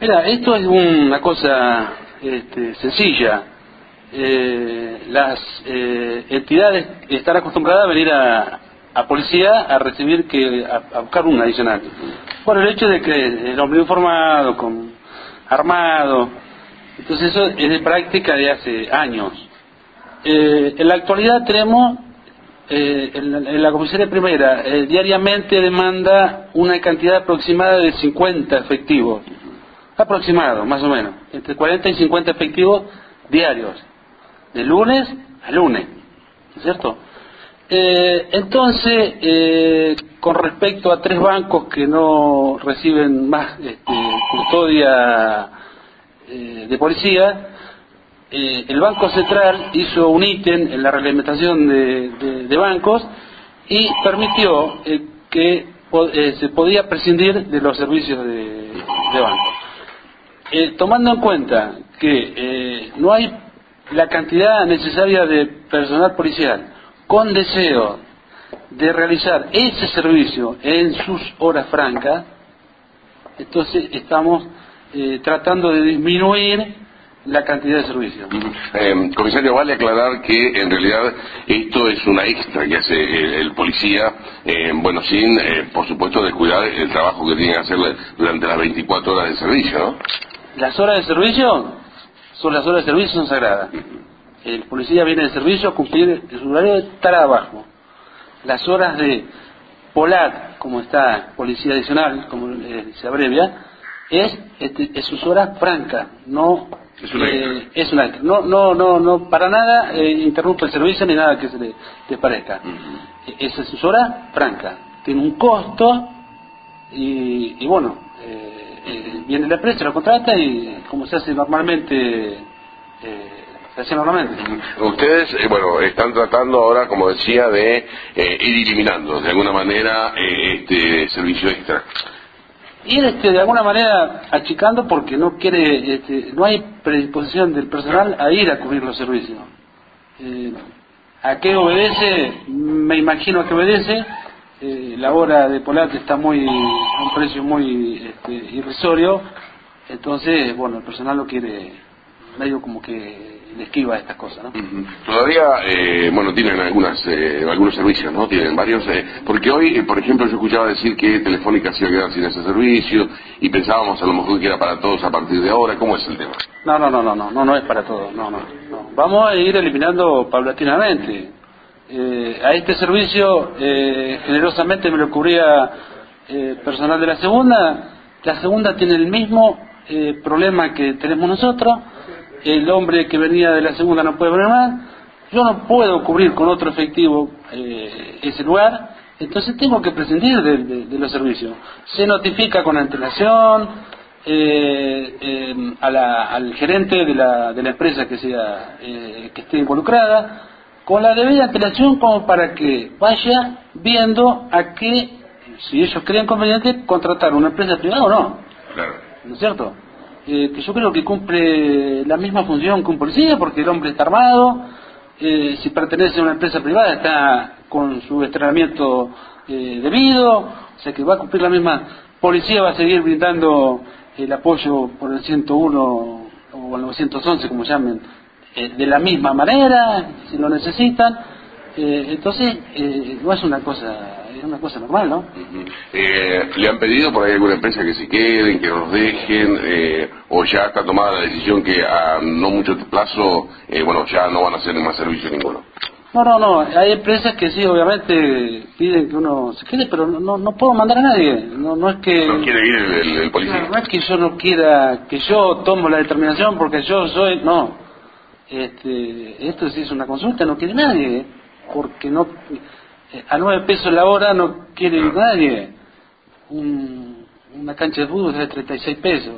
Mira, esto es una cosa este, sencilla. Eh, las eh, entidades están acostumbradas a venir a, a policía a recibir que a, buscar un adicional. Por el hecho de que el hombre informado, con, armado, entonces eso es de práctica de hace años. Eh, en la actualidad tenemos, eh, en, en la comisaría primera, eh, diariamente demanda una cantidad aproximada de 50 efectivos. Aproximado, más o menos. Entre 40 y 50 efectivos diarios. De lunes a lunes. ¿No es cierto? Eh, entonces, eh, con respecto a tres bancos que no reciben más este, custodia eh, de policía, el Banco Central hizo un ítem en la reglamentación de, bancos y permitió que se podía prescindir de los servicios de, de banco. Eh, tomando en cuenta que eh, no hay la cantidad necesaria de personal policial con deseo de realizar ese servicio en sus horas francas, entonces estamos eh, tratando de disminuir la cantidad de servicios. Eh, comisario, vale aclarar que en realidad esto es una extra que hace el, policía, eh, bueno, sin, eh, por supuesto, descuidar el trabajo que tiene que hacer durante las 24 horas de servicio, ¿no? Las horas de servicio son las horas de servicio son sagradas. El policía viene de servicio a cumplir su horario de trabajo. Las horas de polat, como está policía adicional, como eh, se abrevia, es, este, es sus horas francas, no Es una eh, es. No, no, no, no, para nada eh, interrumpe el servicio ni nada que se le, parezca. Esa es sus horas francas. Tiene un costo y, y bueno, eh, eh, viene la empresa, lo contrata y como se hace normalmente, eh, se hace normalmente. Ustedes, eh, bueno, están tratando ahora, como decía, de eh, ir eliminando de alguna manera eh, este servicio extra. Ir este, de alguna manera achicando porque no quiere, este, no hay predisposición del personal a ir a cubrir los servicios. ¿A qué obedece? Me imagino a qué obedece. Eh, la hora de Polat está muy a un precio muy este, irrisorio, entonces, bueno, el personal lo quiere medio como que le esquiva estas cosas, ¿no? Todavía, eh, bueno, tienen algunas, eh, algunos servicios, ¿no? Tienen varios, eh, porque hoy, eh, por ejemplo, yo escuchaba decir que Telefónica se iba a quedar sin ese servicio y pensábamos a lo mejor que era para todos a partir de ahora. ¿Cómo es el tema? No, no, no, no, no, no, no es para todos, no, no, no. Vamos a ir eliminando paulatinamente. Eh, a este servicio eh, generosamente me lo cubría eh, personal de la segunda. La segunda tiene el mismo eh, problema que tenemos nosotros. El hombre que venía de la segunda no puede venir más. Yo no puedo cubrir con otro efectivo eh, ese lugar. Entonces tengo que prescindir de, de- los servicios. Se notifica con antelación eh, eh, a la- al gerente de la, de la empresa que sea eh, que esté involucrada con la debida antelación como para que vaya viendo a qué si ellos creen conveniente contratar una empresa privada o no. Claro. ¿no es cierto? Eh, que yo creo que cumple la misma función que un policía porque el hombre está armado. Eh, si pertenece a una empresa privada está con su entrenamiento eh, debido. O sea que va a cumplir la misma. Policía va a seguir brindando el apoyo por el 101 o el 911 como llamen eh, de la misma manera si lo necesitan Eh, entonces eh, no es una cosa es una cosa normal ¿no? Eh, ¿Le han pedido por ahí alguna empresa que se queden, que nos dejen, eh, o ya está tomada la decisión que a no mucho plazo, eh, bueno, ya no van a hacer más servicio ninguno? No, no, no. Hay empresas que sí, obviamente piden que uno se quede, pero no, no, no puedo mandar a nadie. No, no es que No quiere ir el, el- el policía. no, no es que yo no quiera, que yo tomo la determinación porque yo soy, no. Este, esto sí es una consulta, no quiere nadie, porque no eh, a nueve pesos la hora no quiere nadie. Un- una cancha de fútbol es de 36 pesos,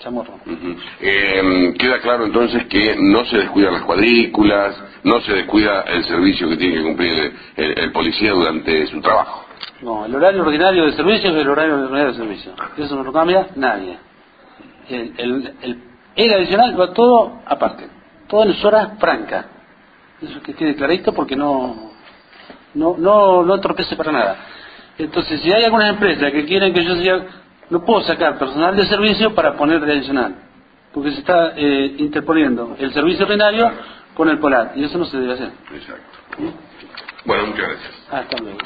chamorro. Ujú. Eh, queda claro entonces que no se descuidan las cuadrículas, no se descuida el servicio que tiene que cumplir el, el- el policía durante su trabajo. No, el horario ordinario de servicio es el horario ordinario de servicio. Eso no lo cambia nadie. El, el, el, el adicional va todo aparte. Todo en horas francas. Eso que quede clarito porque no, no, no, no entorpece para nada. Entonces, si hay algunas empresas que quieren que yo sea No puedo sacar personal de servicio para poner de adicional, porque se está eh, interponiendo el servicio ordinario con el polar, y eso no se debe hacer. Exacto. Bueno, muchas gracias. Hasta luego.